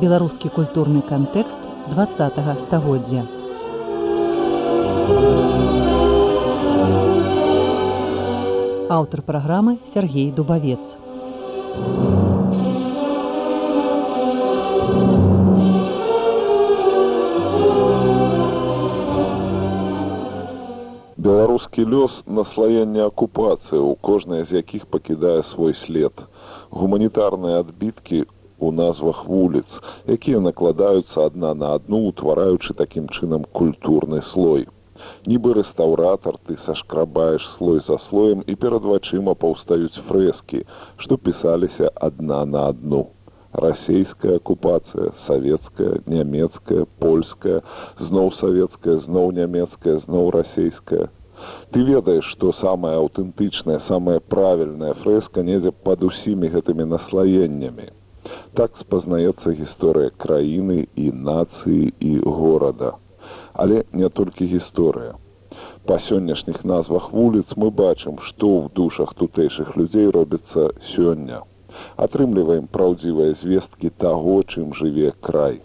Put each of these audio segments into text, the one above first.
Беларускі культурны кантэкст 20 стагоддзя. Аўтар праграмы Сергей Дубавец. Беларускі лёс наслаяння акупацыі, у кожнай з якіх пакідае свой след. Гуманітарныя адбіткі у назвах вуліц, якія накладаюцца адна на адну, утвараючы такім чынам культурны слой. Нібы рэстаўратар ты сашкрабаеш слой за слоем і перад вачыма паўстаюць фрэскі, што пісаліся адна на адну. Расійская акупацыя, савецкая, нямецкая, польская, зноў савецкая, зноў нямецкая, зноў расійская. Ты ведаеш, што самая аўтэнтычная, самая правільная фрэска недзе пад усімі гэтымі наслаеннямі. Так спазнаецца гісторыя краіны і нацыі і горада. Але не толькі гісторыя. Па сённяшніх назвах вуліц мы бачым, што ў душах тутэйшых людзей робіцца сёння. Атрымліваем праўдзівыя звесткі таго, чым жыве край.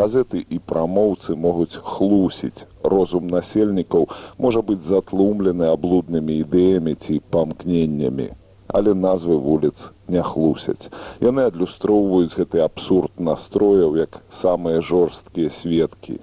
Газеты і прамоўцы могуць хлусіць. Розум насельнікаў можа быць затлумлены аблуднымі ідэямі ці памкненнямі але назвы вуліц не хлусяць. Яны адлюстроўваюць гэты абсурд настрояў як самыя жорсткія сведкі.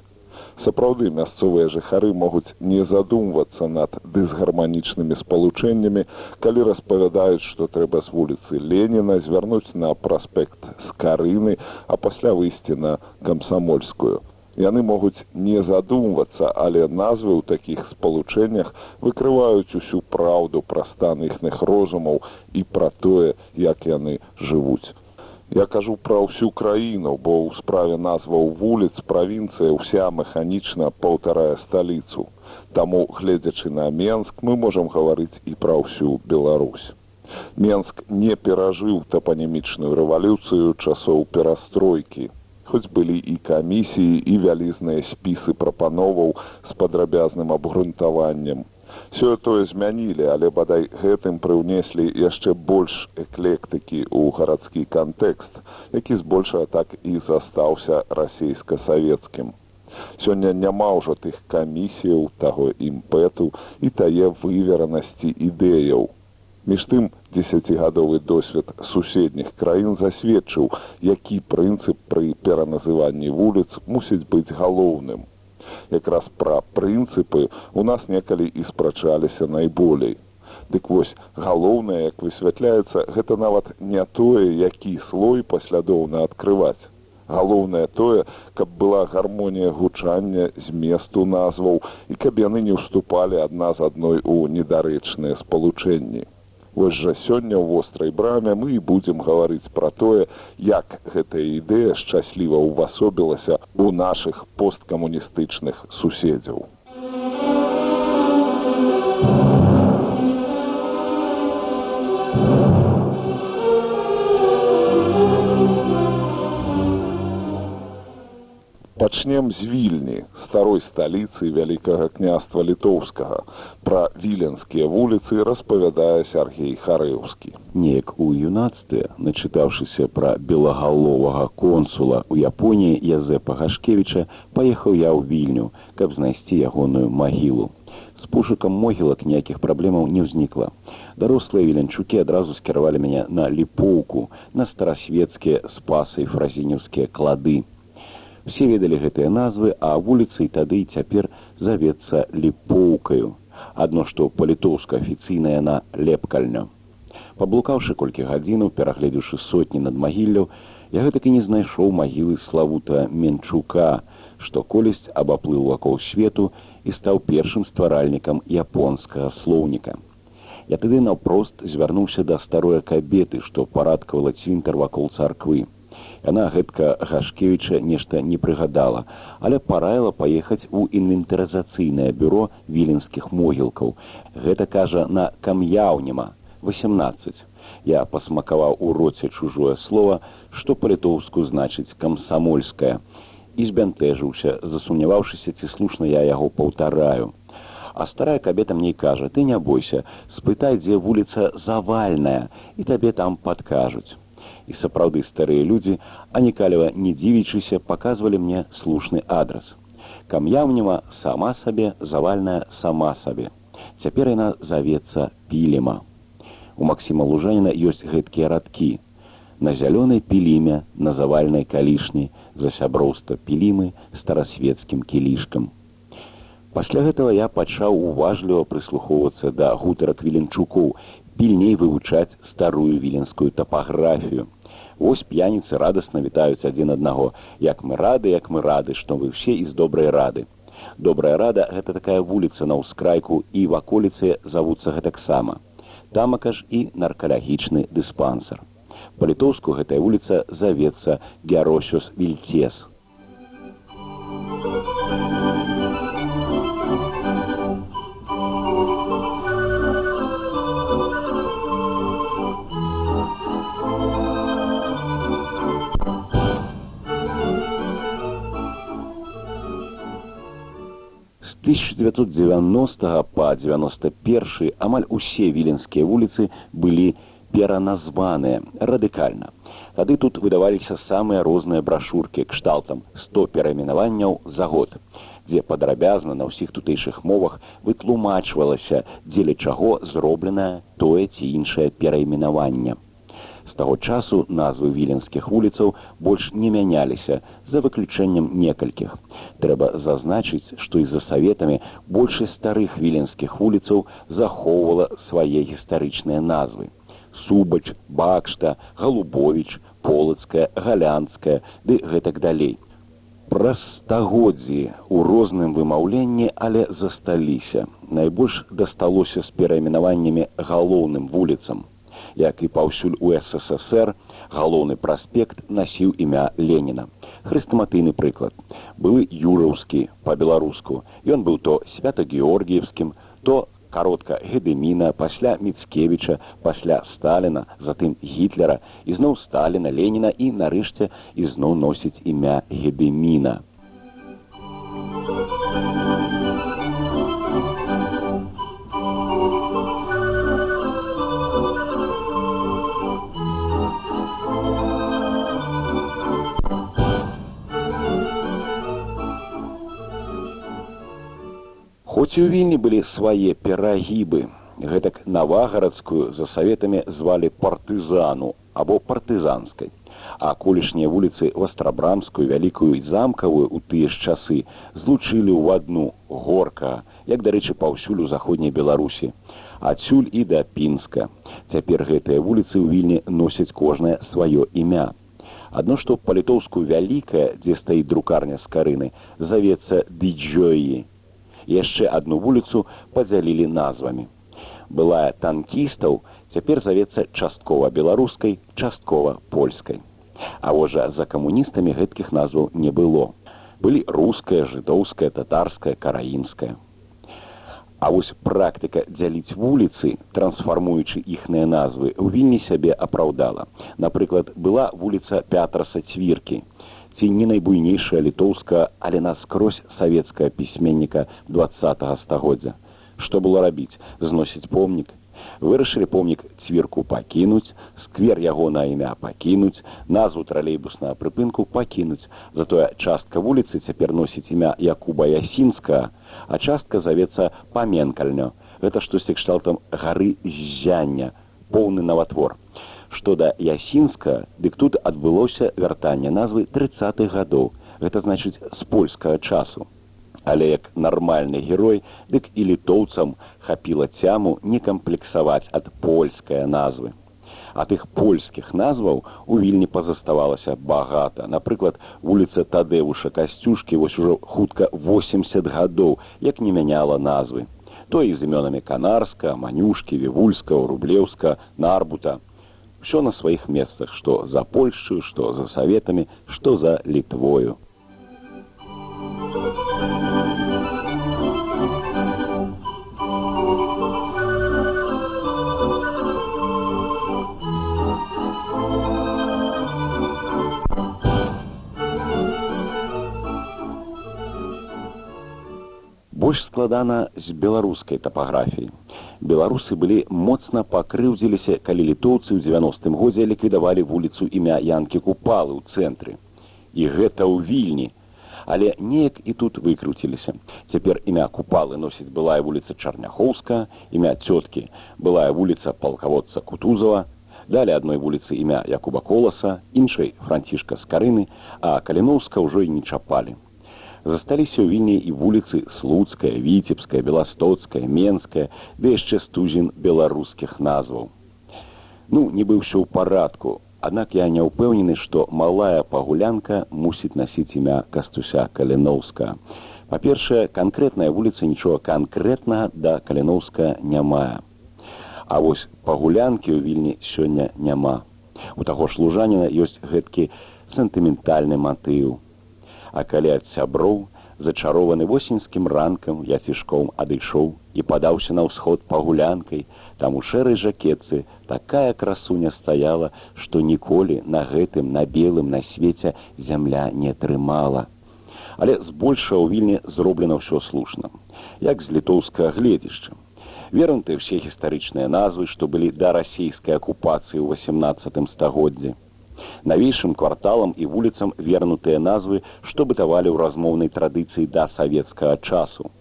Сапраўды мясцовыя жыхары могуць не задумвацца над дысгарманічнымі спалучэннямі, калі распавядаюць, што трэба з вуліцы Леніна звярнуць на праспект з карыны, а пасля выйсці на камсамольскую яны могуць не задумвацца, але назвы ў такіх спалучэннях выкрываюць усю праўду пра стан іхных розумаў і пра тое, як яны жывуць. Я кажу пра ўсю краіну, бо ў справе назваў вуліц правінцыя ўся механічна паўтарае сталіцу. Таму, гледзячы на Менск, мы можам гаварыць і пра ўсю Беларусь. Менск не перажыў тапанемічную рэвалюцыю часоў перастройкі, хоць былі і камісіі і вялізныя спісы прапановаў з падрабязным абгрунтаваннем. Сёе тое змянілі, але бадай гэтым прыўнеслі яшчэ больш эклектыкі ў гарадскі кантэкст, які збольшага так і застаўся расійска-савецкім. Сёння няма ўжо тых камісіяў таго імпэту і тае выверанасці ідэяў, Між тым десятгадовы досвед суседніх краін засведчыў, які прынцып пры пераназыванні вуліц мусіць быць галоўным. Якраз пра прынцыпы у нас некалі і спрачаліся найболей. Дык вось галоўнае, як высвятляецца, гэта нават не тое, які слой паслядоўна адкрываць. Галоўнае тое, каб была гармонія гучання з месту назваў і каб яны не ўступалі адна з адной у недарэчныя спалучэнні. Вось жа сёння ў вострай браме мы і будзем гаварыць пра тое, як гэтая ідэя шчасліва ўвасобілася ў нашых посткамуністычных суседзяў. Пачнем з вільні старой сталіцы вялікага княства літоўскага. Пра віленскія вуліцы распавядае Сергей Харэўскі. Неяк у юнацтве, начытаўшыся пра белагаловага консула ў Японіі Язэпа Гашкевіча, паехаў я ў вільню, каб знайсці ягоную магілу. З пушыкам могілак ніякіх праблемаў не ўзнікла. Дарослыя віленчукі адразу скіравалі мяне на ліпоўку, на старасветскія спасы і фразінеўскія клады. Усе ведалі гэтыя назвы, а вуліцай тады і цяпер завецца ліпоўкаю. Адно што па-літоўска афіцыйная на лепкальня. Паблукаўшы колькі гадзінаў, перагледзеўшы сотні над магілляў, я гэтак і не знайшоў магілы славута Менчука, што колісь абаплыў вакол свету і стаў першым стваральнікам японскага слоўніка. Я тады наўпрост звярнуўся да старой кабеты, што парадкавала цвінтар вакол царквы. Яна гэтка Гашкевіча нешта не прыгадала, але параіла паехаць у інвентарызацыйнае бюро віленскіх могілкаў. Гэта кажа на кам'яўнема 18. Я пасмакаваў у роце чужое слово, што па-літоўску значыць камсамольская і збянтэжыўся, засумняваўшыся, ці слушна я яго паўтараю. А старая кабета мне кажа: ты не бойся, спытай, дзе вуліца завальная і табе там падкажуць. І сапраўды старыя людзі, анікалева не дзівічыся, паказвалі мне слушны адрас. Кам'яўнева сама сабе завальная сама сабе. Цяпер яна завецца пілема. У Масіма Лужаніна ёсць гэткія радкі. На зялёнай піліме на завальнай калішні за сяброўства пілімы старасветскім кілішкам. Пасля гэтага я пачаў уважліва прыслухоўвацца да гутарак віленчукоў, пільней вывучаць старую віленскую тапаграфію. Вось п'яніцы радасна вітаюць адзін аднаго, як мы рады, як мы рады, што вы ўсе з добрай рады. Добрая рада гэта такая вуліца на ўскрайку і ваколіцы завуцца гэтаксама. Тамака ж і наркалагічны дыспансер. Па-літоўску гэтая вуліца завецца Гяросюс Вільцес. 1990 па 91 амаль усе віленскія вуліцы былі пераназваныя радыкальна. Тады тут выдаваліся самыя розныя брашуркі кшталтам 100 перайменаванняў за год, дзе падрабязна на ўсіх тутэйшых мовах вытлумачвалася, дзеля чаго зробленае тое ці іншае перайменаванне. З таго часу назвы віленскіх вуліцаў больш не мяняліся за выключэннем некалькіх. Трэба зазначыць, што і за саветамі большасць старых віленскіх вуліцаў захоўвала свае гістарычныя назвы. Субач, Бакшта, Галубович, полацкая, галянская, ды гэтак далей. Праз стагоддзі у розным вымаўленні, але засталіся. Найбольш дасталося з перайменаваннямі галоўным вуліцам як і паўсюль у ссср галоўны праспект насіў імя леніна. Хрыстаматыйны прыклад. Былы юраўскі по-беларуску ён быў то свята-георгіевскім то каротка гедеміна пасля міцкевіча пасля сталіна затым гітлера ізноў сталіна леніна і нарэшце ізноў носіць імя гедеміна Хоць у вільні былі свае перагібы. Гэтак навагарадскую за саветамі звалі партызану або партызанскай. А колішнія вуліцы вастрабрамскую вялікую і замкавую ў тыя ж часы злучылі ў адну горка, як дарэчы, паўсюль у заходняй Беларусі. Адсюль і да пінска. Цяпер гэтыя вуліцы ў вільні носяць кожнае сваё імя. Адно што па-літоўску вялікая, дзе стаіць друкарня з карыны, завецца дыджоі яшчэ одну вуліцу падзялілі назвамі. Былая танкістаў цяпер завецца часткова беларускай, часткова польскай. А вожа за камуністамі гэткіх назваў не было. Былі руская, жыдоўская, татарская, караімская. А вось практыка дзяліць вуліцы, трансфармуючы іхныя назвы, у вільні сябе апраўдала. Напрыклад, была вуліца Пятраса цвіркі, ці не найбуйнейшая літоўска, але наскрозь савецкая пісьменніка два стагоддзя. Што было рабіць, зносіць помнік. Вырашылі помнік цвірку пакінуць, сквер яго на імя пакінуць, назву тралейбуснага прыпынку пакінуць. Затое частка вуліцы цяпер носіць імя Якуба Ясінска, а частка завецца паменкальню. Гэта штосьці кшталтам гары ззяння, поўны наватвор што да ясінска дык тут адбылося вяртанне назвы 30-х гадоў. Гэта значыць з польскага часу. Але як нармальны герой дык і літоўцам хапіла цяму не камплексаваць ад польская назвы. А тых польскіх назваў у вільні пазаставалася багата. Напрыклад вуліца тадэвуша касцюшкі вось ужо хутка 80 гадоў як не мяняла назвы. То і з імёнамі канарска манюшкі вівульска рублеўска нарбута все на сваіх месцах, што за Польшчу, што за саветамі, што за літвою. Больш складана з беларускай тапаграфіяй. Беларусы былі моцна пакрыўдзіліся, калі літоўцы ў 90-м годзе ліквідавалі вуліцу імя Янкі Купалы ў цэнтры. І гэта ў вільні. Але неяк і тут выкруціліся. Цяпер імя купалы носіць былая вуліца Чарняхоўска, імя цёткі, былая вуліца палкаводца Кутузова, далі адной вуліцы імя Якуба Коласа, іншай францішка Скарыны, а Каліноўска ўжо і не чапалі засталіся ў вільні і вуліцы слуцкая віцебская беластоцкая менская ды яшчэ стузін беларускіх назваў. Ну нібы ўсё ў парадку аднак я не ўпэўнены што малая пагулянка мусіць насіць імя кастуся каліноўска па-першае канкрэтная вуліца нічога канкрэтнага да каліноўска не мае. А вось пагулянкі ў вільні сёння няма. У таго ж лужаніна ёсць гэткі сентыментальны матыў А калі ад сяброў, зачарованы восеньскім ранкам я цішком адышоў і падаўся на ўсход пагулянкай, там у шэрай жакетцы такая красуня стаяла, што ніколі на гэтым на белым на свеце зямля не трымала. Але збольша ў вільні зроблена ўсё слушна, як з літоўскага гледзішча. Вернуты ўсе гістарычныя назвы, што былі да расійскай акупацыі ў 18 стагоддзе навейшым кварталам і вуліцам вернутыя назвы, што бытавалі ў размоўнай традыцыі да савецкага часу.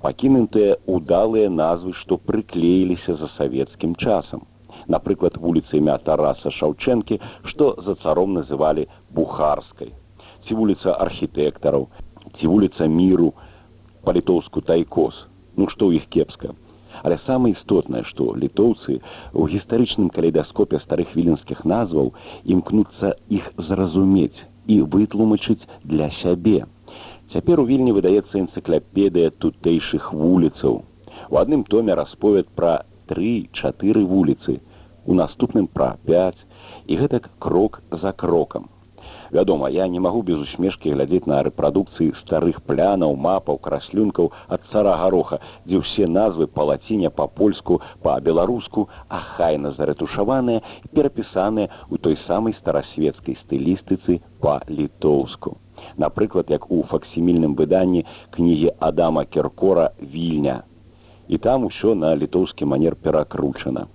Пакінутыя ўдалыя назвы, што прыклеіліся за савецкім часам. Напрыклад, вуліцы імя Тараса Шаўчэнкі, што за царом называлі бухарскай. Ці вуліца архітэктараў, ці вуліца міру, па-літоўску тайкос. Ну што ў іх кепска. Але самае істотнае, што літоўцы ў гістарычным калейдаскопе старых віленскіх назваў імкнуцца іх зразумець і вытлумачыць для сябе. Цяпер у вільні выдаецца энцыкляпедыя тутэйшых вуліцаў. У адным томе расповед пра тры-чатыры вуліцы, у наступным пра 5 і гэтак крок за крокам. Вядома, я не магу без усмешкі глядзець на рэпрадукцыі старых плянаў, мапаў, краслюнкаў ад цара гароха, дзе ўсе назвы па лаціне па-польску, па-беларуску, ахайна заретушаваныя і перапісаныя ў той самай старасветскай стылістыцы па-літоўску. Напрыклад, як у факсімільным выданні кнігі Адама Керкора вільня. І там усё на літоўскі манер перакручана.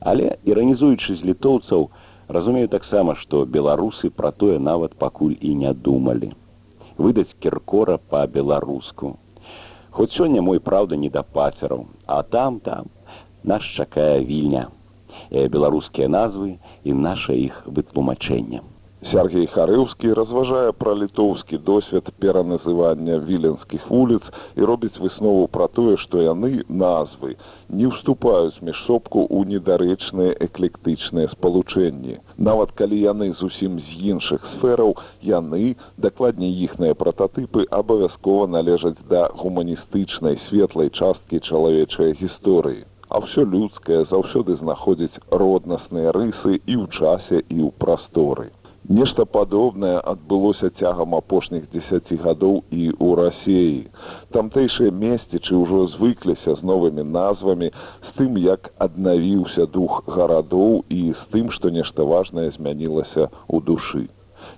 Але іранізуючы з літоўцаў, Разумею таксама, што беларусы пра тое нават пакуль і не думалі. выдаць кіркора па-беларуску. Хоць сёння мой праўда не да пацераў, а там там нас чакае вільня. Беларускія назвы і наша іх вытлумачэнне. Сергей Харыўскі разважае пра літоўскі досвед пераназывання віленскіх вуліц і робіць выснову пра тое, што яны назвы не ўступаюць міжсобку ў недарэчныя эклектычныя спалучэнні. Нават калі яны зусім з іншых сфераў, яны, дакладней іхныя прататыпы абавязкова належаць да гуманістычнай светлай часткі чалавечай гісторыі. А ўсё людскае заўсёды знаходзіць роднасныя рысы і ў часе і ў прасторы. Нешта падобнае адбылося цягам апошніх дзесяці гадоў і ў рассеі. Тамтэйшыя месцічы ўжо звыкліся з новымі назвамі, з тым, як аднавіўся дух гарадоў і з тым, што нешта важнае змянілася ў душы.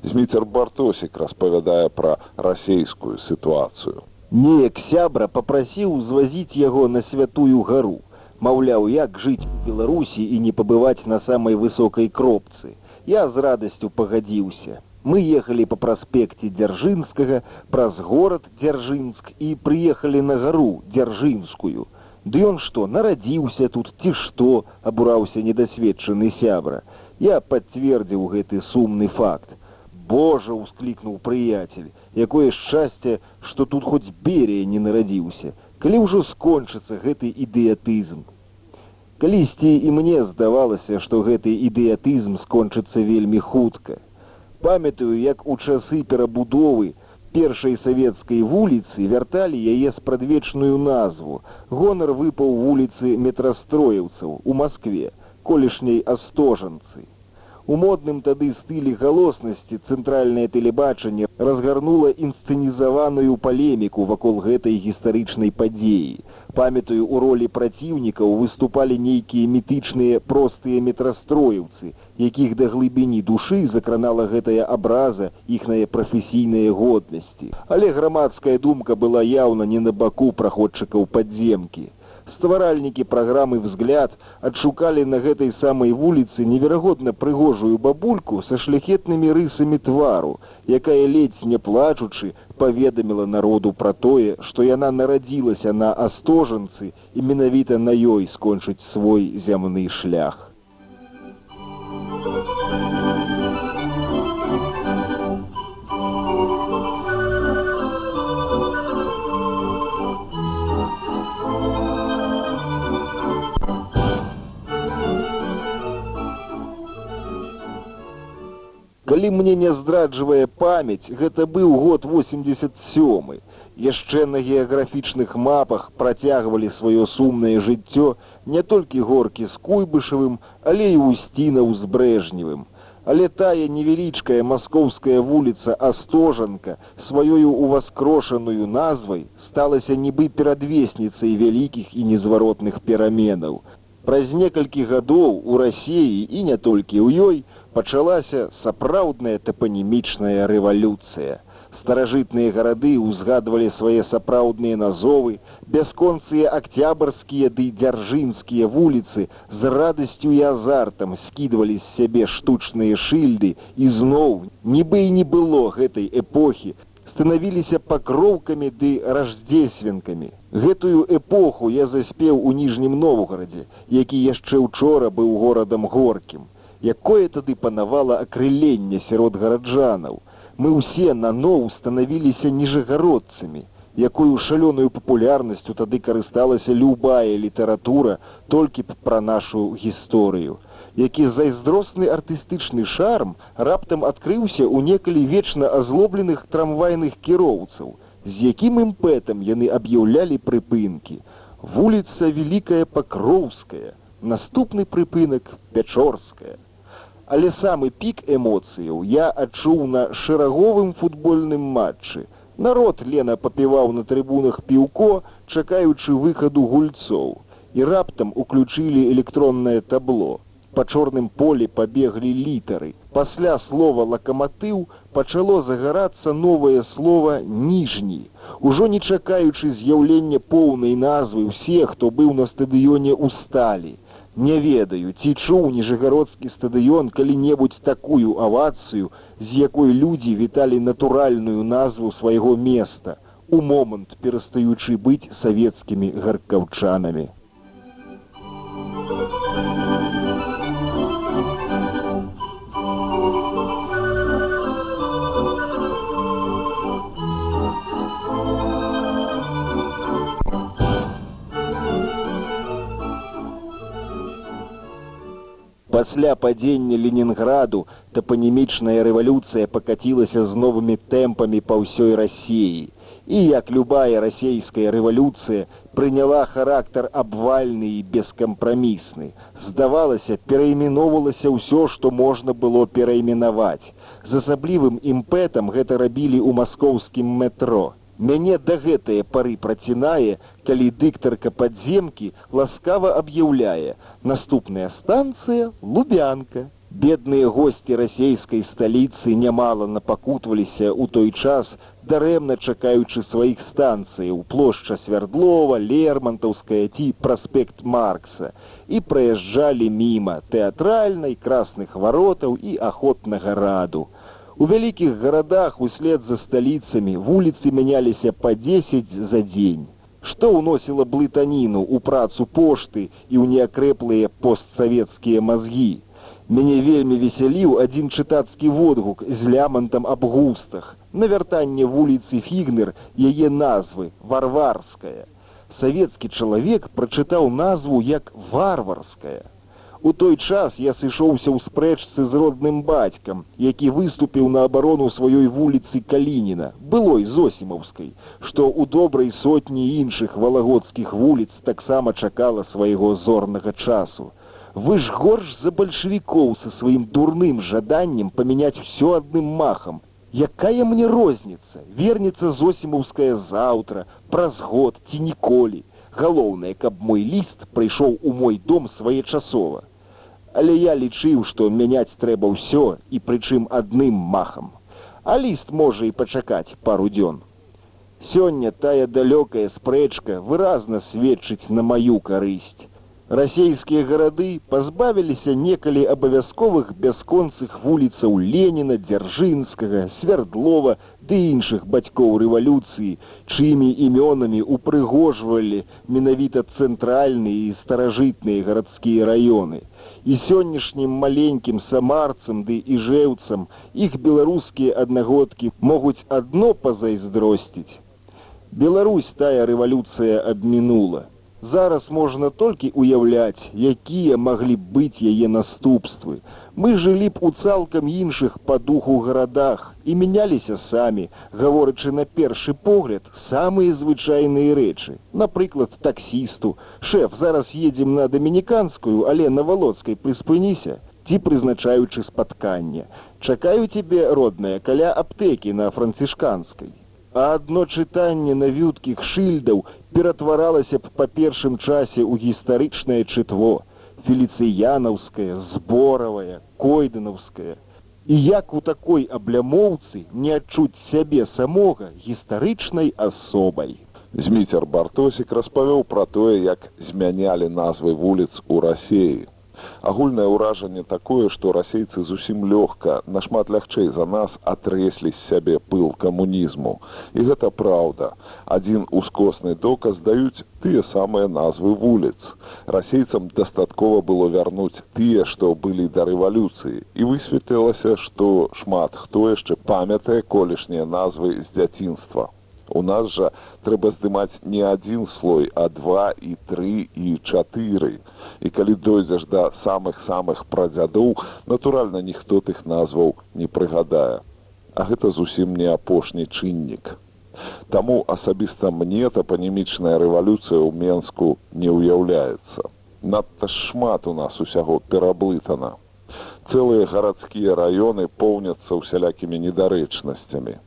Зміцер Бартосік распавядае пра расейскую сітуацыю. Неяк сябра папрасіў звазіць яго на святую гару. Маўляў, як жыць у Беларусі і не пабываць на самай высокай кропцы. Я з радасцю пагадзіўся. Мы ехалі па праспекце дзяржынскага праз горад дзяржынск і прыехалі на гару дзяржынскую. Ды ён што нарадзіўся тут ці што абураўся недасведчаны сябра. Я пацвердзіў гэты сумны факт. Божа ўсклікнуў прыяцель, якое шчасце, што тут хоць берія не нарадзіўся, калі ўжо скончыцца гэты ідэатызм. Калісьці і мне здавалася, што гэты ідэатызм скончыцца вельмі хутка. Памятаю, як у часы перабудовы першай савецкай вуліцы вярталі яе спрадвечную назву. Гонар выпаў вуліцы метрастроеўцаў у Маскве, колішняй астожанцы. У модным тады стылі галоснасці цэнтральнае тэлебачанне разгарнула інсцэнізаваную палеміку вакол гэтай гістарычнай падзеі памятаю у ролі праціўнікаў выступалі нейкія мітычныя простыя метрастроеўцы якіх да глыбіні душы закранала гэтая абраза іхныя прафесійныя годнасці. Але грамадская думка была яўна не на баку праходчыкаў падземкі. Стваральнікі праграмы взгляд адшукалі на гэтай самай вуліцы неверагодна прыгожую бабульку са шляхетнымі рысамі твару, якая ледзь не плачучы паведаміла народу пра тое, што яна нарадзілася на астожанцы і менавіта на ёй скончыць свой зямны шлях. Калі мне не здраджвае памяць, гэта быў год 87. Яшчэ на геаграфічных мапах працягвалі сваё сумнае жыццё не толькі горкі з куйбышавым, але і усцінаў з брэжневым. Але тая невялічкая маскоўская вуліца Астожанка сваёю уваскрошаную назвай сталася нібы перадвесніцай вялікіх і незваротных пераменаў. Праз некалькі гадоў у рассеі і не толькі ў ёй, пачалася сапраўдная тапанімічная рэвалюцыя. Старажытныя гарады ўзгадвалі свае сапраўдныя назовы, бясконцыя акцябрскія ды дзяржынскія вуліцы з радасцю і азартам скідвалі з сябе штучныя шыльды і зноў, нібы і не было гэтай эпохі, станавіліся пакроўкамі ды раждзесвенкамі. Гэтую эпоху я заспеў у ніжнім новгарадзе, які яшчэ учора быў горадам горкім якое тады панавала акрыленне сярод гараджанаў. Мы ўсе наноў станавіліся ніжагародцамі, якую шалёную папулярнасцю тады карысталася любая літаратура толькі б пра нашу гісторыю, які зайздросны артыстычны шарм раптам адкрыўся ў некалі вечна азлобленых трамвайных кіроўцаў, з якім імпэтам яны аб'яўлялі прыпынкі. Вуліца вялікая пакроўская, наступны прыпынак пячорская але самы пік эмоцыяў я адчуў на шэраговым футбольным матчы. Народ Лена папіваў на трыбунах піўко, чакаючы выхаду гульцоў. І раптам уключылі электроннае табло. Па чорным полі пабеглі літары. Пасля слова лакаматыў пачало загарацца новае слово ніжні. Ужо не чакаючы з'яўлення поўнай назвы ўсе, хто быў на стадыёне усталі. Не ведаю, ці чуў ніжагародскі стадыён калі-небудзь такую авацыю, з якой людзі віталі натуральную назву свайго места, у момант перастаючы быць савецкімі гаркаўчанамі. Пасля падзення Ленінграду тапанімічная рэвалюцыя пакацілася з новымі тэмпамі па ўсёй рассіі. І як любая расійская рэвалюцыя прыняла характар абвальны і бескампрамісны. Здавалася, перайменоўвалася ўсё, што можна было перайменаваць. З асаблівым імпэтам гэта рабілі ў маскоўскім метро. Мяне да гэтае пары працінае, калі дыктарка падземкі ласкава аб'яўляе наступная станцыя лубянка. Бедныя госці расійскай сталіцы нямала напакутваліся ў той час, дарэмна чакаючы сваіх станцыяў плошча свярдлова, лермантаўская ці праспект Маркса і праязджалі міма тэатральнай красных варотаў і ахотнага раду. У вялікіх гарадах услед за сталіцамі вуліцы мяняліся па 10 за дзень. Што ўносіла блытаніну ў працу пошты і ў неакрэплыя постсавецкія мазгі. Мяне вельмі весяліў адзін чытацкі водгук з лямантам аб густах. На вяртанне вуліцы Фігнер яе назвы варварская. Савецкі чалавек прачытаў назву як варварская. У той час я сышоўся ў спрэчцы з родным бацькам, які выступіў на абарону сваёй вуліцы Калініна, былой зосімаўскай, што ў добрай сотні іншых валагодскіх вуліц таксама чакала свайго зорнага часу. Вы ж горш за бальшавікоў са сваім дурным жаданнем памяняць усё адным махам. Якая мне розніца, вернецца зосімаўская заўтра, праз год ці ніколі. Галоўнае, каб мой ліст прыйшоў у мой дом своечасова Але я лічыў, што мяняць трэба ўсё і прычым адным махам. А ліст можа і пачакаць пару дзён. Сёння тая далёкая спрэчка выразна сведчыць на маю карысць. Расійскія гарады пазбавіліся некалі абавязковых бясконцых вуліцаў Леніна, дзяржынскага, свярдлова ды іншых бацькоў рэвалюцыі, чымі імёнамі упрыгожвалі менавіта цэнтральныя і старажытныя гарадскія раёны. І сённяшнім маленькім самарцам ды і жэўцам іх беларускія аднагодкі могуць адно пазайздросціць. Беларусь тая рэвалюцыя абмінула. Зараз можна толькі уяўляць, якія маглі быць яе наступствы. Мы жылі б у цалкам іншых па духу гарадах і мяняліся самі, гаворачы на першы погляд самыя звычайныя рэчы. Напрыклад, таксісту. Шэф, зараз едзем на дамініканскую, але на валодскай прыспыніся, ці прызначаючы спатканне. Чакаю цябе, родная, каля аптэкі на францішканскай а адно чытанне навюткіх шыльдаў ператваралася б па першым часе ў гістарычнае чытво феліцыянаўскае зборавая койданаўская і як у такой аблямоўцы не адчуць сябе самога гістарычнай асобай. Зміцер бартосік распавёў пра тое як змянялі назвы вуліц у рассеі агульнае ўражанне такое што расейцы зусім лёгка нашмат лягчэй за нас атрэслі з сябе пыл камунізму. І гэта праўда. Адзін ускосны доказ даюць тыя самыя назвы вуліц. Расейцам дастаткова было вярнуць тыя што былі да рэвалюцыі. І высветлілася што шмат хто яшчэ памятае колішнія назвы з дзяцінства У нас жа трэба здымаць не адзін слой, а два і тры і чатыры. І калі дойдзеш да самых самых прадзядоў, натуральна, ніхто тых назваў не прыгадае. А гэта зусім не апошні чыннік. Таму асабіста мне тапанімічная рэвалюцыя ў Менску не ўяўляецца. Надта шмат у нас усяго пераблытана. Цэлыя гарадскія раёны поўняцца ўсялякімі недарэчнасцямі.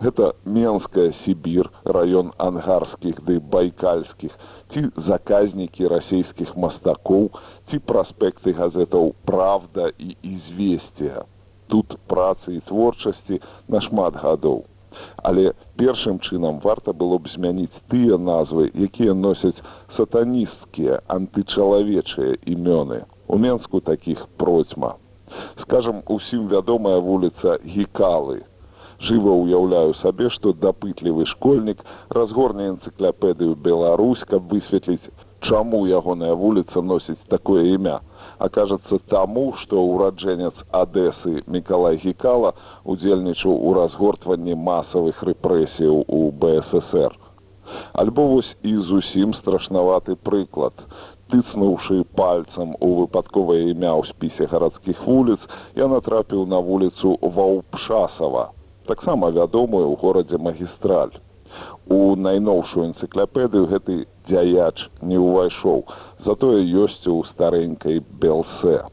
Гэта Менская Сібір, раён ангарскіх ды байкальскіх, ці заказнікі расійскіх мастакоў, ці праспекты газетаў Правда і ізвесція. Тут працы і творчасці нашмат гадоў. Але першым чынам варта было б змяніць тыя назвы, якія носяць сатанісцкія антычалавечыя імёны. У Менску такіх процьма. Скажам, усім вядомая вуліца Гікалы, Жыва ўяўляю сабе, што дапытлівы школьнік разгорне энцыкляпедыю Беларусь, каб высветліць, чаму ягоная вуліца носіць такое імя. Акажацца таму, што ўраджэнец Адэсы Мікалай Гікала удзельнічаў у разгортванні масавых рэпрэсіяў у БССР. Альбо вось і зусім страшнаваты прыклад. Тыцнуўшы пальцам у выпадковае імя ў спісе гарадскіх вуліц, я натрапіў на вуліцу Ваўпшасава, таксама вядомую ў горадзе магістраль. У найноўшую энцыкляпедыю гэты дзяяч не ўвайшоў, затое ёсць у старэнькай белсе.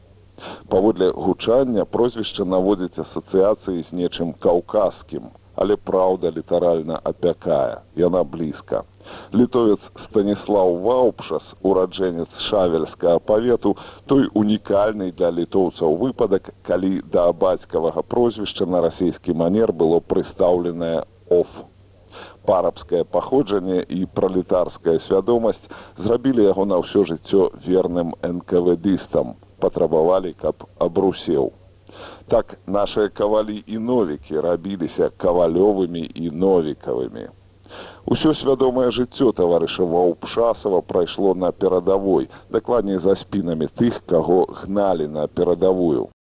Паводле гучання прозвішча наводзіць асацыяцыі з нечым каўказскім, але праўда літаральна апякае, яна блізка. Літовец Станіслаў Ваўпшас, ураджэнец шавельскага павету, той унікальны для літоўцаў выпадак, калі да бацькавага прозвішча на расійскі манер было прыстаўленае оф. Парабскае паходжанне і пралетарская свядомасць зрабілі яго на ўсё жыццё верным нквдыстам, патрабавалі, каб абрусеў. Так нашыя кавалі і новікі рабіліся кавалёвымі і новікавымі. Усё свядомае жыццё таварыша Ваўпшасава прайшло на перадавой, дакладней за спінамі тых, каго гналі на перадавую.